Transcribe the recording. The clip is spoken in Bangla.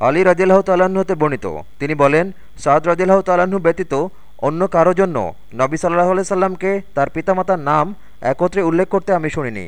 আলী রাজিল্লাহ তাল্লাহ্ন বর্ণিত। তিনি বলেন, সাদ রাজিল্লাহ তাল্লাহ্ন ব্যতীত অন্য কারও জন্য নবী সাল্লাহ সাল্লামকে তার পিতামাতার নাম একত্রে উল্লেখ করতে আমি শুনিনি।